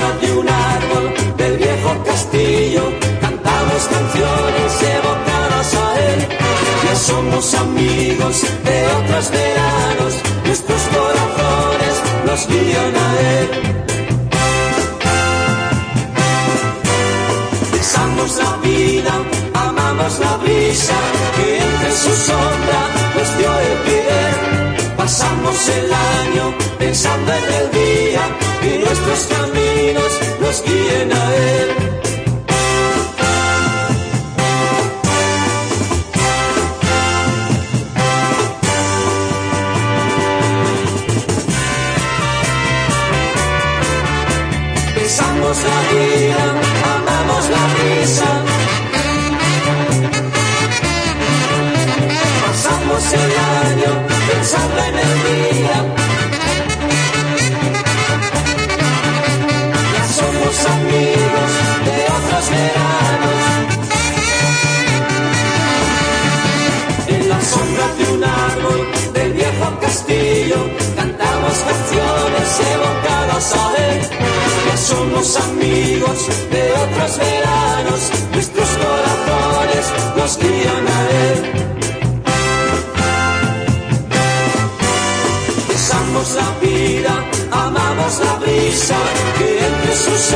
de un árbol del viejo castillo cantamos canciones evocadas a él. Ya somos amigos de otros veranos, nuestros corazones nos guían a él. Besamos la vida, amamos la brisa, que entre su sombra nos dio el pie. Pasamos el año pensando en el día y nuestros caminos nos guíen a él. La vida, amamos la risa. Pasamos el año pensando en el día. Ya somos amigos de otros veranos, nuestros corazones nos guían a él. Besamos la vida, amamos la brisa, que entre sus